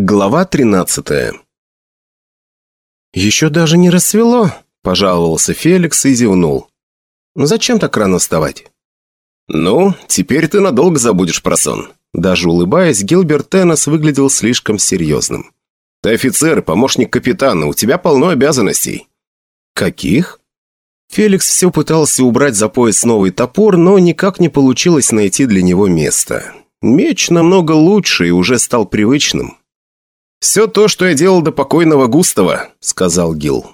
Глава 13 «Еще даже не рассвело», – пожаловался Феликс и зевнул. «Зачем так рано вставать?» «Ну, теперь ты надолго забудешь про сон». Даже улыбаясь, Гилберт Теннес выглядел слишком серьезным. «Ты офицер, помощник капитана, у тебя полно обязанностей». «Каких?» Феликс все пытался убрать за пояс новый топор, но никак не получилось найти для него место. Меч намного лучше и уже стал привычным. «Все то, что я делал до покойного Густава», — сказал Гил.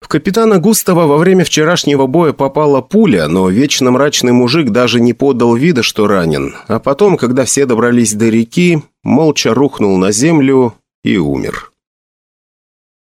В капитана Густава во время вчерашнего боя попала пуля, но вечно мрачный мужик даже не подал вида, что ранен. А потом, когда все добрались до реки, молча рухнул на землю и умер.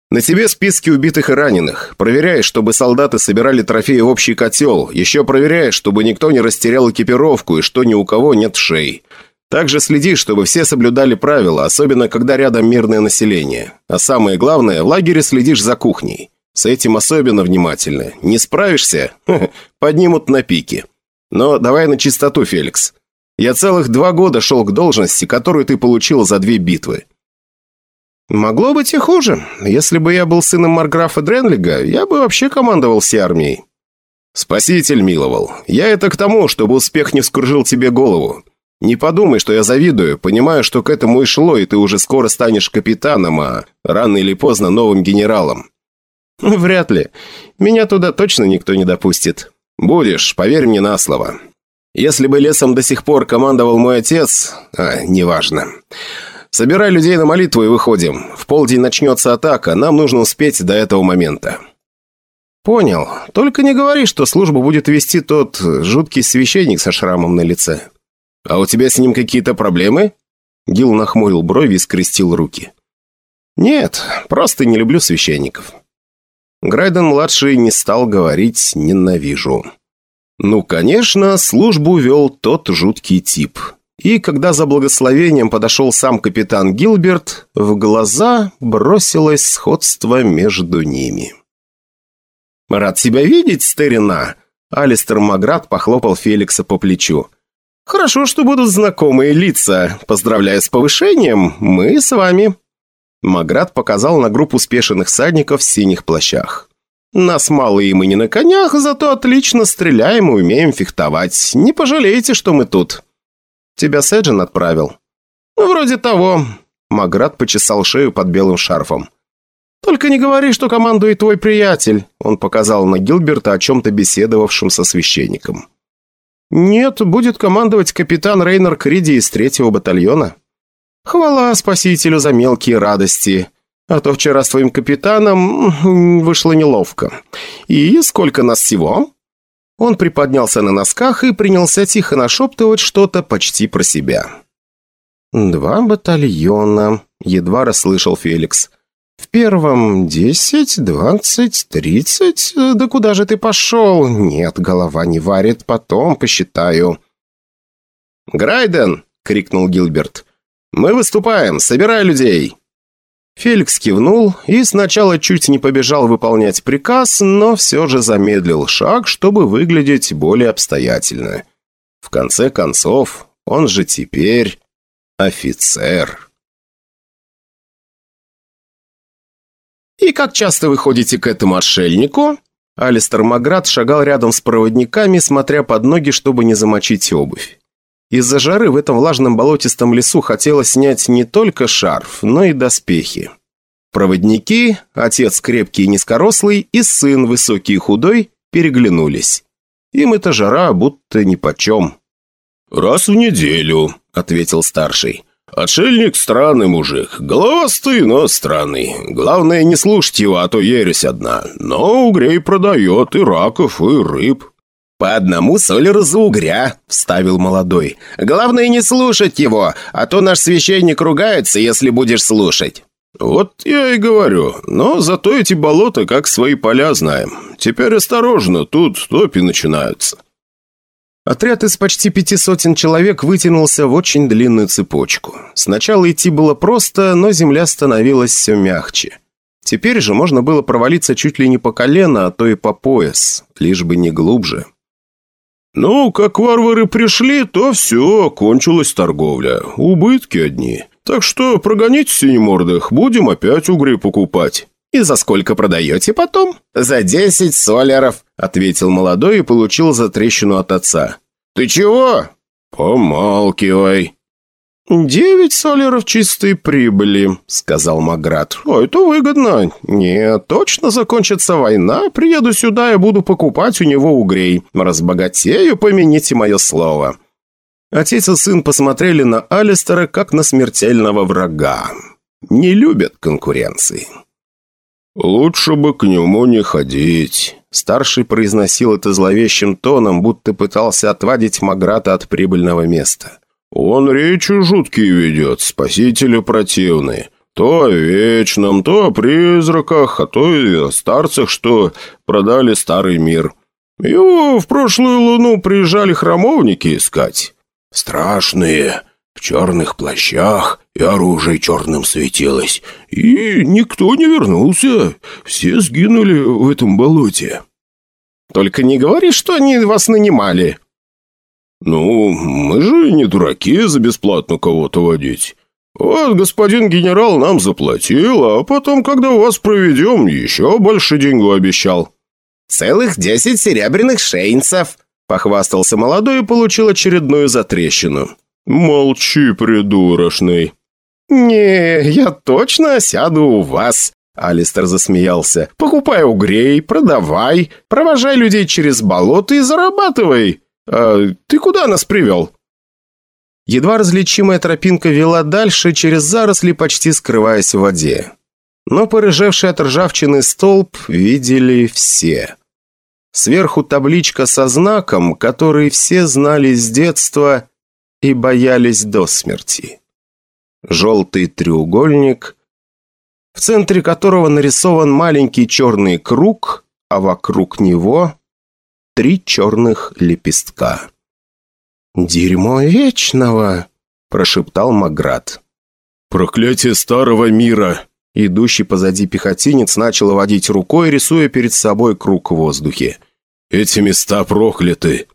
«На тебе списки убитых и раненых. Проверяй, чтобы солдаты собирали трофеи в общий котел. Еще проверяй, чтобы никто не растерял экипировку и что ни у кого нет шеи. Также следи, чтобы все соблюдали правила, особенно когда рядом мирное население. А самое главное, в лагере следишь за кухней. С этим особенно внимательно. Не справишься? Поднимут на пике. Но давай на чистоту, Феликс. Я целых два года шел к должности, которую ты получил за две битвы. Могло быть и хуже. Если бы я был сыном Марграфа Дренлига, я бы вообще командовал всей армией. Спаситель миловал. Я это к тому, чтобы успех не вскружил тебе голову. Не подумай, что я завидую. Понимаю, что к этому и шло, и ты уже скоро станешь капитаном, а рано или поздно новым генералом. Вряд ли. Меня туда точно никто не допустит. Будешь, поверь мне на слово. Если бы лесом до сих пор командовал мой отец... А, неважно. Собирай людей на молитву и выходим. В полдень начнется атака, нам нужно успеть до этого момента. Понял. Только не говори, что службу будет вести тот жуткий священник со шрамом на лице. «А у тебя с ним какие-то проблемы?» Гил нахмурил брови и скрестил руки. «Нет, просто не люблю священников». Грайден-младший не стал говорить «ненавижу». Ну, конечно, службу вел тот жуткий тип. И когда за благословением подошел сам капитан Гилберт, в глаза бросилось сходство между ними. «Рад тебя видеть, старина!» Алистер Маград похлопал Феликса по плечу. «Хорошо, что будут знакомые лица. Поздравляю с повышением. Мы с вами». Маград показал на группу спешенных садников в синих плащах. «Нас мало и мы не на конях, зато отлично стреляем и умеем фехтовать. Не пожалеете, что мы тут». «Тебя Сэджин отправил?» «Вроде того». Маград почесал шею под белым шарфом. «Только не говори, что командует твой приятель», он показал на Гилберта о чем-то беседовавшем со священником. «Нет, будет командовать капитан Рейнер Криди из третьего батальона». «Хвала спасителю за мелкие радости. А то вчера с твоим капитаном вышло неловко. И сколько нас всего?» Он приподнялся на носках и принялся тихо нашептывать что-то почти про себя. «Два батальона», — едва расслышал Феликс. «В первом десять, двадцать, тридцать? Да куда же ты пошел? Нет, голова не варит, потом посчитаю». «Грайден!» — крикнул Гилберт. «Мы выступаем! Собирай людей!» Феликс кивнул и сначала чуть не побежал выполнять приказ, но все же замедлил шаг, чтобы выглядеть более обстоятельно. В конце концов, он же теперь офицер. «И как часто вы ходите к этому отшельнику?» Алистер Маград шагал рядом с проводниками, смотря под ноги, чтобы не замочить обувь. Из-за жары в этом влажном болотистом лесу хотелось снять не только шарф, но и доспехи. Проводники, отец крепкий и низкорослый, и сын высокий и худой, переглянулись. Им эта жара будто нипочем. «Раз в неделю», — ответил старший. «Отшельник – странный мужик. Головастый, но странный. Главное, не слушать его, а то ересь одна. Но угрей продает и раков, и рыб». «По одному солеру за угря», – вставил молодой. «Главное, не слушать его, а то наш священник ругается, если будешь слушать». «Вот я и говорю. Но зато эти болота как свои поля знаем. Теперь осторожно, тут топи начинаются». Отряд из почти пяти сотен человек вытянулся в очень длинную цепочку. Сначала идти было просто, но земля становилась все мягче. Теперь же можно было провалиться чуть ли не по колено, а то и по пояс, лишь бы не глубже. «Ну, как варвары пришли, то все, кончилась торговля. Убытки одни. Так что прогоните синемордых, будем опять угрей покупать». «И за сколько продаете потом?» «За десять соляров», — ответил молодой и получил за трещину от отца. «Ты чего?» «Помалкивай». «Девять соляров чистой прибыли», — сказал Маград. «О, это выгодно. Нет, точно закончится война. Приеду сюда и буду покупать у него угрей. Разбогатею, помяните мое слово». Отец и сын посмотрели на Алистера как на смертельного врага. Не любят конкуренции. «Лучше бы к нему не ходить», — старший произносил это зловещим тоном, будто пытался отвадить Маграта от прибыльного места. Он речи жуткие ведет, спасители противные. То о вечном, то о призраках, а то и о старцах, что продали старый мир. Его в прошлую луну приезжали храмовники искать. Страшные, в черных плащах, и оружие черным светилось. И никто не вернулся, все сгинули в этом болоте. «Только не говори, что они вас нанимали», «Ну, мы же не дураки за бесплатно кого-то водить. Вот господин генерал нам заплатил, а потом, когда вас проведем, еще больше деньгу обещал». «Целых десять серебряных шейнцев», — похвастался молодой и получил очередную затрещину. «Молчи, придурочный». «Не, я точно сяду у вас», — Алистер засмеялся. «Покупай угрей, продавай, провожай людей через болото и зарабатывай. А ты куда нас привел?» Едва различимая тропинка вела дальше, через заросли, почти скрываясь в воде. Но порыжевший от ржавчины столб видели все. Сверху табличка со знаком, который все знали с детства и боялись до смерти. Желтый треугольник, в центре которого нарисован маленький черный круг, а вокруг него три черных лепестка. «Дерьмо вечного!» – прошептал Маград. «Проклятие старого мира!» Идущий позади пехотинец начал водить рукой, рисуя перед собой круг в воздухе. «Эти места прокляты!»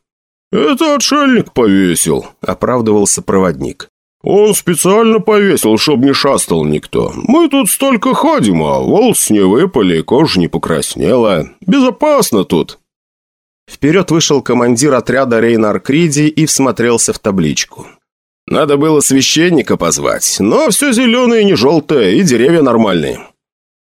«Это отшельник повесил», — оправдывался проводник. «Он специально повесил, чтобы не шастал никто. Мы тут столько ходим, а волосы не выпали, кожа не покраснела. Безопасно тут». Вперед вышел командир отряда Рейнар Криди и всмотрелся в табличку. «Надо было священника позвать, но все зеленое, не желтое, и деревья нормальные».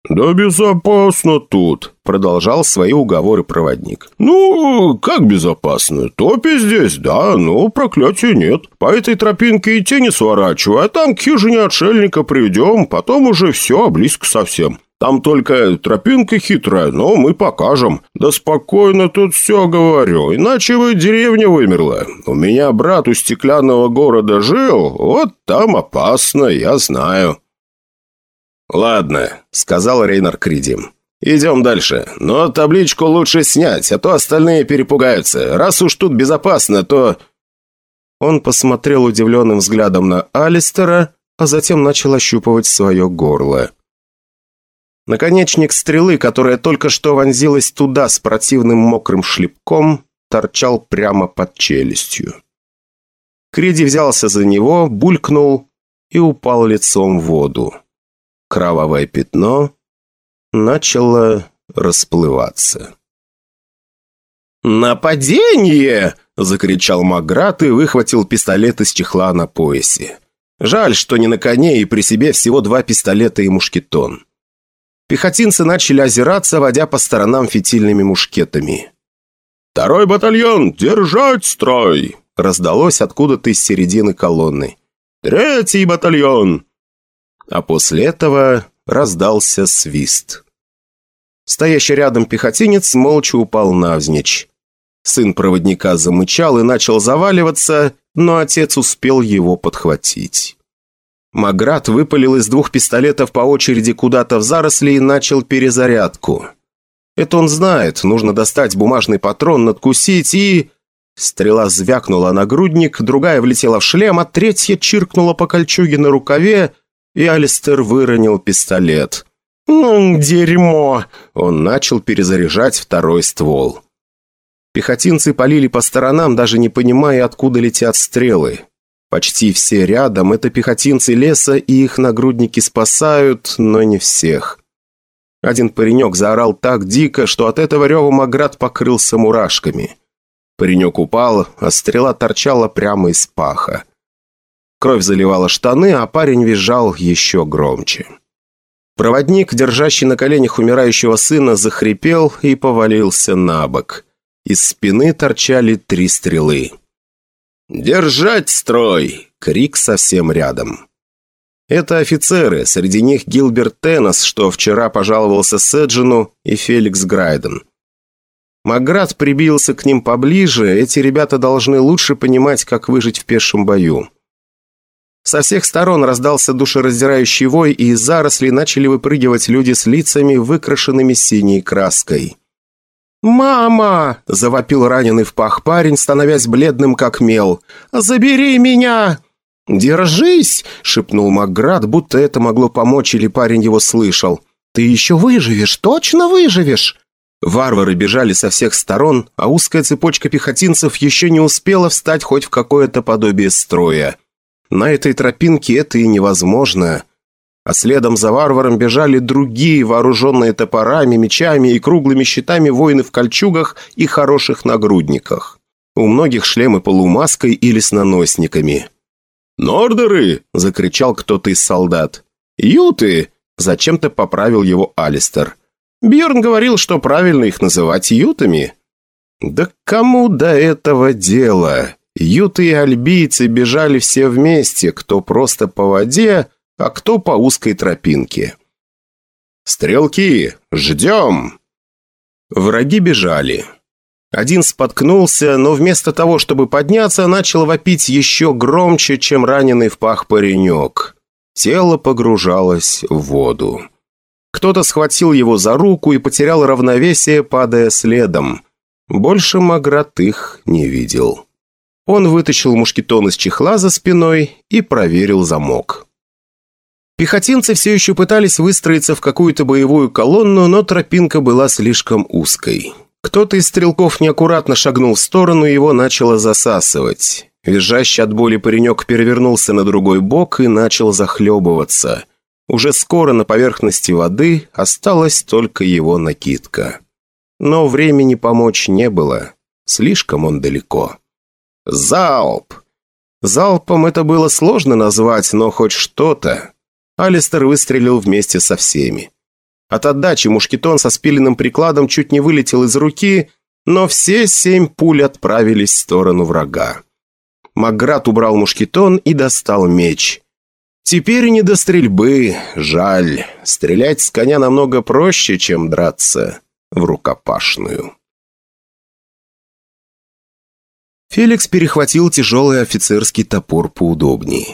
«Да безопасно тут», — продолжал свои уговоры проводник. «Ну, как безопасно? Топи здесь, да, но проклятия нет. По этой тропинке и тени сворачивай, а там к хижине отшельника приведем, потом уже все, близко совсем. Там только тропинка хитрая, но мы покажем. Да спокойно тут все говорю, иначе бы деревня вымерла. У меня брат у стеклянного города жил, вот там опасно, я знаю». «Ладно», — сказал Рейнар Кридим. «Идем дальше. Но табличку лучше снять, а то остальные перепугаются. Раз уж тут безопасно, то...» Он посмотрел удивленным взглядом на Алистера, а затем начал ощупывать свое горло. Наконечник стрелы, которая только что вонзилась туда с противным мокрым шлепком, торчал прямо под челюстью. Криди взялся за него, булькнул и упал лицом в воду. Кровавое пятно начало расплываться. «Нападение!» – закричал Маград и выхватил пистолет из чехла на поясе. Жаль, что не на коне и при себе всего два пистолета и мушкетон. Пехотинцы начали озираться, водя по сторонам фитильными мушкетами. «Второй батальон! Держать строй!» раздалось откуда-то из середины колонны. «Третий батальон!» А после этого раздался свист. Стоящий рядом пехотинец молча упал навзничь. Сын проводника замычал и начал заваливаться, но отец успел его подхватить. Маград выпалил из двух пистолетов по очереди куда-то в заросли и начал перезарядку. Это он знает, нужно достать бумажный патрон, надкусить и... Стрела звякнула на грудник, другая влетела в шлем, а третья чиркнула по кольчуге на рукаве, и Алистер выронил пистолет. «Ну, дерьмо!» Он начал перезаряжать второй ствол. Пехотинцы полили по сторонам, даже не понимая, откуда летят стрелы. Почти все рядом – это пехотинцы леса, и их нагрудники спасают, но не всех. Один паренек заорал так дико, что от этого рева Маград покрылся мурашками. Паренек упал, а стрела торчала прямо из паха. Кровь заливала штаны, а парень визжал еще громче. Проводник, держащий на коленях умирающего сына, захрипел и повалился на бок. Из спины торчали три стрелы. «Держать строй!» — крик совсем рядом. Это офицеры, среди них Гилберт Теннес, что вчера пожаловался Седжину, и Феликс Грайден. Маград прибился к ним поближе, эти ребята должны лучше понимать, как выжить в пешем бою. Со всех сторон раздался душераздирающий вой, и из зарослей начали выпрыгивать люди с лицами, выкрашенными синей краской. «Мама!» – завопил раненый в пах парень, становясь бледным как мел. «Забери меня!» «Держись!» – шепнул Макград, будто это могло помочь или парень его слышал. «Ты еще выживешь, точно выживешь!» Варвары бежали со всех сторон, а узкая цепочка пехотинцев еще не успела встать хоть в какое-то подобие строя. На этой тропинке это и невозможно. А следом за варваром бежали другие, вооруженные топорами, мечами и круглыми щитами воины в кольчугах и хороших нагрудниках. У многих шлемы полумаской или с наносниками. «Нордеры!» – закричал кто-то из солдат. «Юты!» – зачем-то поправил его Алистер. Бьорн говорил, что правильно их называть ютами. «Да кому до этого дело?» Юты и альбийцы бежали все вместе, кто просто по воде, а кто по узкой тропинке. «Стрелки, ждем!» Враги бежали. Один споткнулся, но вместо того, чтобы подняться, начал вопить еще громче, чем раненый в пах паренек. Тело погружалось в воду. Кто-то схватил его за руку и потерял равновесие, падая следом. Больше Маград их не видел. Он вытащил мушкетон из чехла за спиной и проверил замок. Пехотинцы все еще пытались выстроиться в какую-то боевую колонну, но тропинка была слишком узкой. Кто-то из стрелков неаккуратно шагнул в сторону, и его начало засасывать. Визжащий от боли паренек перевернулся на другой бок и начал захлебываться. Уже скоро на поверхности воды осталась только его накидка. Но времени помочь не было. Слишком он далеко. Залп! Залпом это было сложно назвать, но хоть что-то. Алистер выстрелил вместе со всеми. От отдачи мушкетон со спиленным прикладом чуть не вылетел из руки, но все семь пуль отправились в сторону врага. Маград убрал мушкетон и достал меч. Теперь не до стрельбы, жаль. Стрелять с коня намного проще, чем драться в рукопашную. Феликс перехватил тяжелый офицерский топор поудобнее.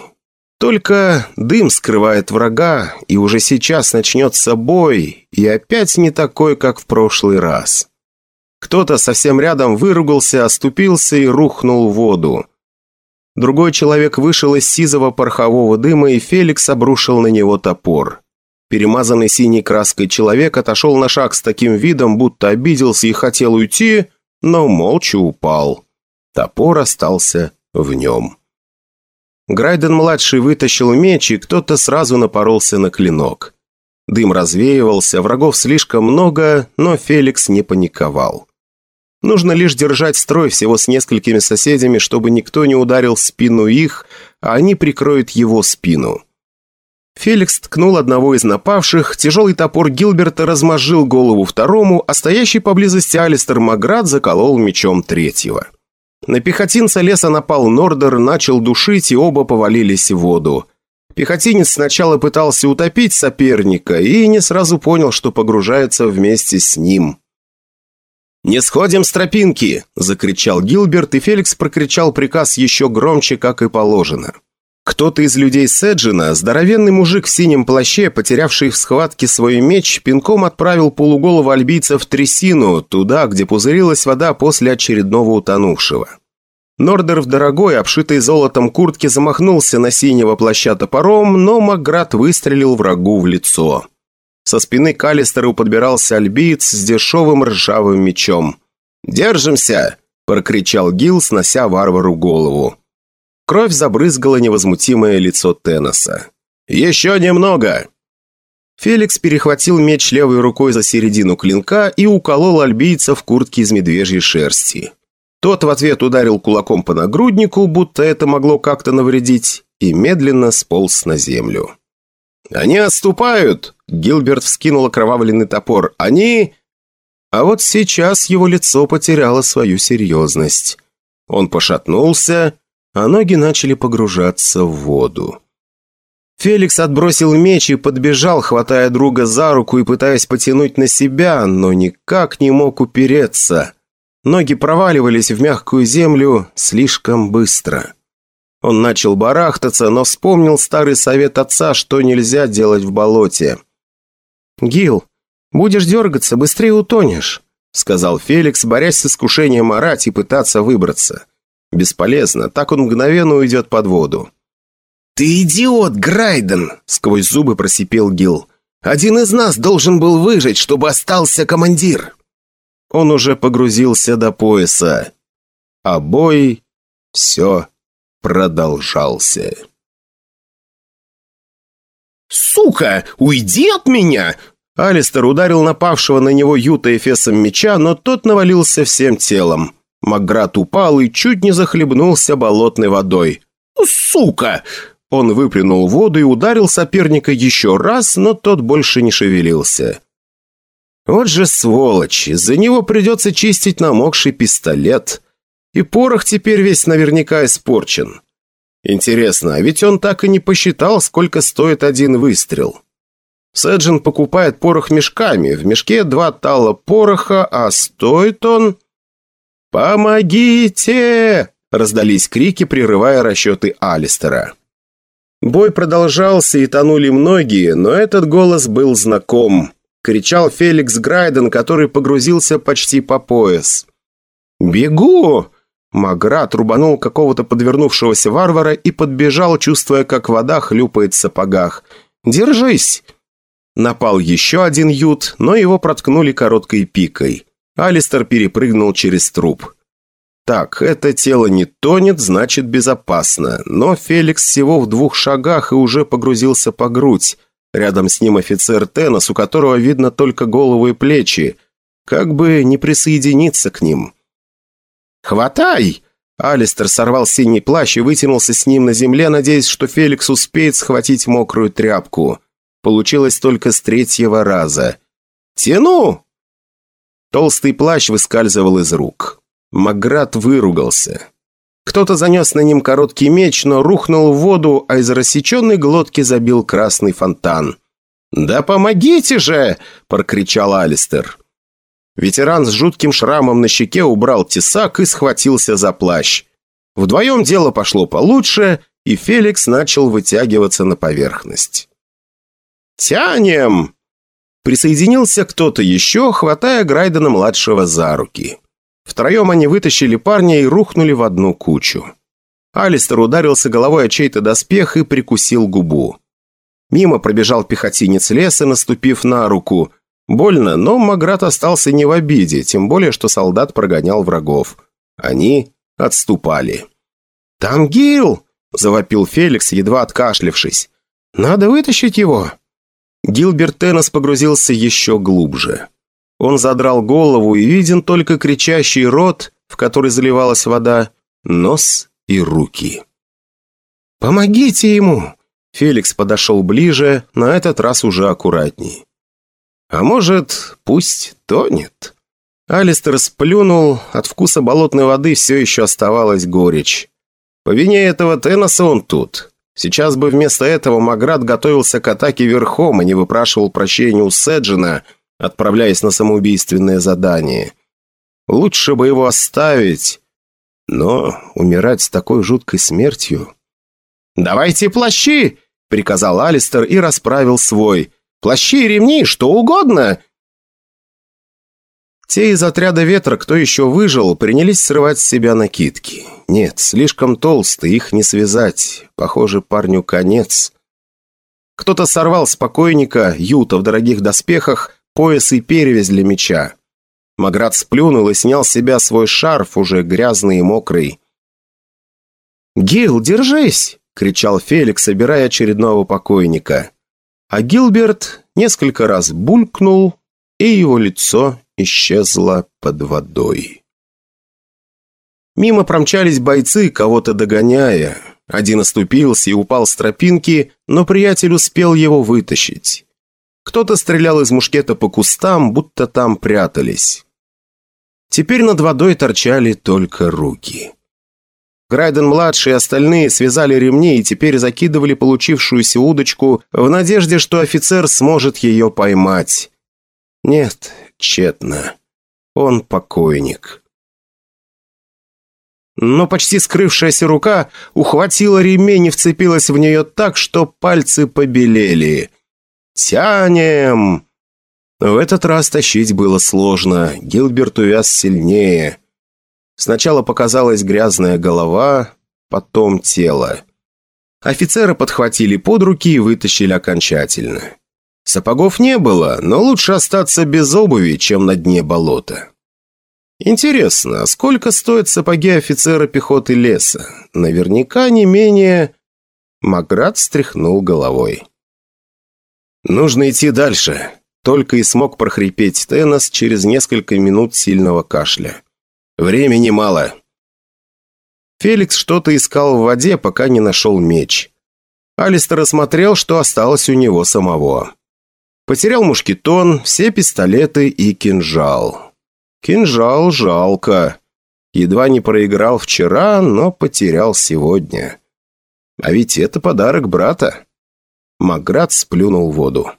Только дым скрывает врага, и уже сейчас начнется бой, и опять не такой, как в прошлый раз. Кто-то совсем рядом выругался, оступился и рухнул в воду. Другой человек вышел из сизого порохового дыма, и Феликс обрушил на него топор. Перемазанный синей краской человек отошел на шаг с таким видом, будто обиделся и хотел уйти, но молча упал. Топор остался в нем. Грайден-младший вытащил меч, и кто-то сразу напоролся на клинок. Дым развеивался, врагов слишком много, но Феликс не паниковал. Нужно лишь держать строй всего с несколькими соседями, чтобы никто не ударил в спину их, а они прикроют его спину. Феликс ткнул одного из напавших, тяжелый топор Гилберта размозжил голову второму, а стоящий поблизости Алистер Маград заколол мечом третьего. На пехотинца леса напал Нордер, начал душить, и оба повалились в воду. Пехотинец сначала пытался утопить соперника и не сразу понял, что погружается вместе с ним. «Не сходим с тропинки!» – закричал Гилберт, и Феликс прокричал приказ еще громче, как и положено. Кто-то из людей Седжина, здоровенный мужик в синем плаще, потерявший в схватке свой меч, пинком отправил полуголову альбийца в трясину, туда, где пузырилась вода после очередного утонувшего. Нордер в дорогой, обшитой золотом куртке замахнулся на синего плаща топором, но Макград выстрелил врагу в лицо. Со спины Калистеру подбирался альбиец с дешевым ржавым мечом. «Держимся!» – прокричал Гил, снося варвару голову. Кровь забрызгала невозмутимое лицо Теноса. «Еще немного!» Феликс перехватил меч левой рукой за середину клинка и уколол альбийца в куртке из медвежьей шерсти. Тот в ответ ударил кулаком по нагруднику, будто это могло как-то навредить, и медленно сполз на землю. «Они отступают!» Гилберт вскинул окровавленный топор. «Они...» А вот сейчас его лицо потеряло свою серьезность. Он пошатнулся, а ноги начали погружаться в воду. Феликс отбросил меч и подбежал, хватая друга за руку и пытаясь потянуть на себя, но никак не мог упереться. Ноги проваливались в мягкую землю слишком быстро. Он начал барахтаться, но вспомнил старый совет отца, что нельзя делать в болоте. «Гил, будешь дергаться, быстрее утонешь», — сказал Феликс, борясь с искушением орать и пытаться выбраться. Бесполезно, так он мгновенно уйдет под воду. «Ты идиот, Грайден!» — сквозь зубы просипел Гил. «Один из нас должен был выжить, чтобы остался командир!» Он уже погрузился до пояса, а бой все продолжался. «Сука, уйди от меня!» Алистер ударил напавшего на него Юта эфесом меча, но тот навалился всем телом. Макград упал и чуть не захлебнулся болотной водой. «Сука!» Он выплюнул воду и ударил соперника еще раз, но тот больше не шевелился. Вот же сволочь, из-за него придется чистить намокший пистолет. И порох теперь весь наверняка испорчен. Интересно, а ведь он так и не посчитал, сколько стоит один выстрел. Сэджин покупает порох мешками, в мешке два талла пороха, а стоит он... «Помогите!» – раздались крики, прерывая расчеты Алистера. Бой продолжался и тонули многие, но этот голос был знаком. Кричал Феликс Грайден, который погрузился почти по пояс. «Бегу!» Маград рубанул какого-то подвернувшегося варвара и подбежал, чувствуя, как вода хлюпает в сапогах. «Держись!» Напал еще один ют, но его проткнули короткой пикой. Алистер перепрыгнул через труп. Так, это тело не тонет, значит безопасно. Но Феликс всего в двух шагах и уже погрузился по грудь. Рядом с ним офицер Теннес, у которого видно только голову и плечи. Как бы не присоединиться к ним. «Хватай!» Алистер сорвал синий плащ и вытянулся с ним на земле, надеясь, что Феликс успеет схватить мокрую тряпку. Получилось только с третьего раза. «Тяну!» Толстый плащ выскальзывал из рук. Маград выругался. Кто-то занес на ним короткий меч, но рухнул в воду, а из рассеченной глотки забил красный фонтан. «Да помогите же!» – прокричал Алистер. Ветеран с жутким шрамом на щеке убрал тесак и схватился за плащ. Вдвоем дело пошло получше, и Феликс начал вытягиваться на поверхность. «Тянем!» Присоединился кто-то еще, хватая Грайдена-младшего за руки. Втроем они вытащили парня и рухнули в одну кучу. Алистер ударился головой о чей-то доспех и прикусил губу. Мимо пробежал пехотинец леса, наступив на руку. Больно, но Маград остался не в обиде, тем более, что солдат прогонял врагов. Они отступали. «Там Гил!» – завопил Феликс, едва откашлившись. «Надо вытащить его!» Гилберт Теннес погрузился еще глубже. Он задрал голову и виден только кричащий рот, в который заливалась вода, нос и руки. «Помогите ему!» Феликс подошел ближе, на этот раз уже аккуратней. «А может, пусть тонет?» Алистер сплюнул, от вкуса болотной воды все еще оставалась горечь. По вине этого Теноса он тут. Сейчас бы вместо этого Маград готовился к атаке верхом, а не выпрашивал прощения у Седжина – отправляясь на самоубийственное задание. Лучше бы его оставить, но умирать с такой жуткой смертью... «Давайте плащи!» — приказал Алистер и расправил свой. «Плащи и ремни, что угодно!» Те из отряда ветра, кто еще выжил, принялись срывать с себя накидки. Нет, слишком толстые, их не связать. Похоже, парню конец. Кто-то сорвал с покойника, Юта в дорогих доспехах, пояс и перевязь для меча. Маград сплюнул и снял с себя свой шарф, уже грязный и мокрый. «Гил, держись!» — кричал Феликс, собирая очередного покойника. А Гилберт несколько раз булькнул, и его лицо исчезло под водой. Мимо промчались бойцы, кого-то догоняя. Один оступился и упал с тропинки, но приятель успел его вытащить. Кто-то стрелял из мушкета по кустам, будто там прятались. Теперь над водой торчали только руки. Грайден-младший и остальные связали ремни и теперь закидывали получившуюся удочку в надежде, что офицер сможет ее поймать. Нет, тщетно. Он покойник. Но почти скрывшаяся рука ухватила ремень и вцепилась в нее так, что пальцы побелели. «Тянем!» В этот раз тащить было сложно. Гилберт увяз сильнее. Сначала показалась грязная голова, потом тело. Офицера подхватили под руки и вытащили окончательно. Сапогов не было, но лучше остаться без обуви, чем на дне болота. Интересно, а сколько стоят сапоги офицера пехоты леса? Наверняка не менее... Маград стряхнул головой. «Нужно идти дальше», — только и смог прохрипеть Теннес через несколько минут сильного кашля. Времени мало». Феликс что-то искал в воде, пока не нашел меч. Алистер осмотрел, что осталось у него самого. Потерял мушкетон, все пистолеты и кинжал. Кинжал жалко. Едва не проиграл вчера, но потерял сегодня. А ведь это подарок брата. Маград сплюнул воду.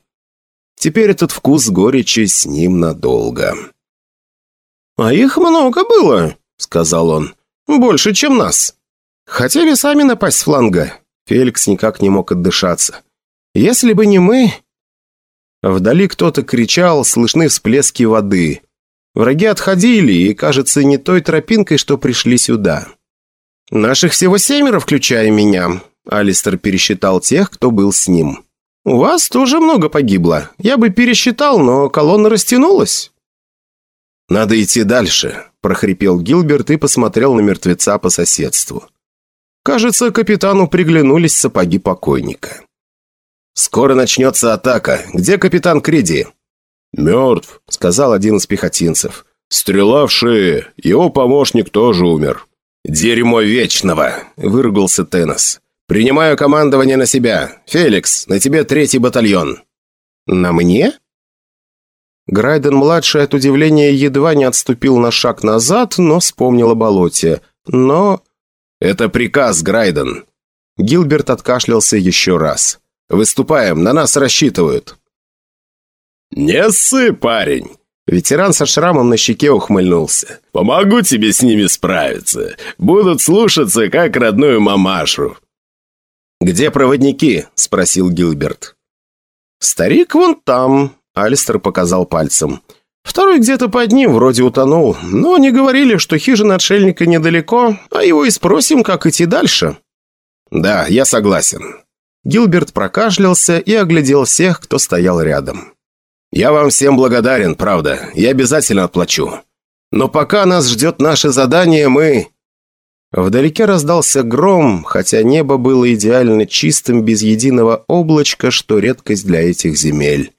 Теперь этот вкус горечи с ним надолго. «А их много было», — сказал он. «Больше, чем нас. Хотели сами напасть с фланга». Феликс никак не мог отдышаться. «Если бы не мы...» Вдали кто-то кричал, слышны всплески воды. Враги отходили, и, кажется, не той тропинкой, что пришли сюда. «Наших всего семеро, включая меня», — Алистер пересчитал тех, кто был с ним. «У вас тоже много погибло. Я бы пересчитал, но колонна растянулась». «Надо идти дальше», – прохрипел Гилберт и посмотрел на мертвеца по соседству. Кажется, капитану приглянулись сапоги покойника. «Скоро начнется атака. Где капитан Криди?» «Мертв», — сказал один из пехотинцев. «Стрела в шее. Его помощник тоже умер». «Дерьмо вечного!» — выругался Теннес. «Принимаю командование на себя. Феликс, на тебе третий батальон». «На мне?» Грайден-младший от удивления едва не отступил на шаг назад, но вспомнил о болоте. Но... «Это приказ, Грайден!» Гилберт откашлялся еще раз. «Выступаем, на нас рассчитывают!» «Не ссы, парень!» Ветеран со шрамом на щеке ухмыльнулся. «Помогу тебе с ними справиться. Будут слушаться, как родную мамашу». «Где проводники?» – спросил Гилберт. «Старик вон там», Алистер показал пальцем. «Второй где-то под ним, вроде утонул. Но они говорили, что хижина отшельника недалеко, а его и спросим, как идти дальше». «Да, я согласен». Гилберт прокашлялся и оглядел всех, кто стоял рядом. «Я вам всем благодарен, правда. Я обязательно отплачу. Но пока нас ждет наше задание, мы...» Вдалеке раздался гром, хотя небо было идеально чистым, без единого облачка, что редкость для этих земель.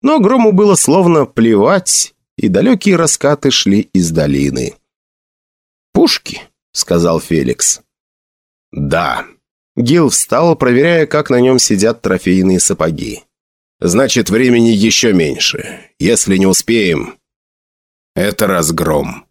Но грому было словно плевать, и далекие раскаты шли из долины. «Пушки», — сказал Феликс. «Да». Гил встал, проверяя, как на нем сидят трофейные сапоги. «Значит, времени еще меньше. Если не успеем...» «Это разгром».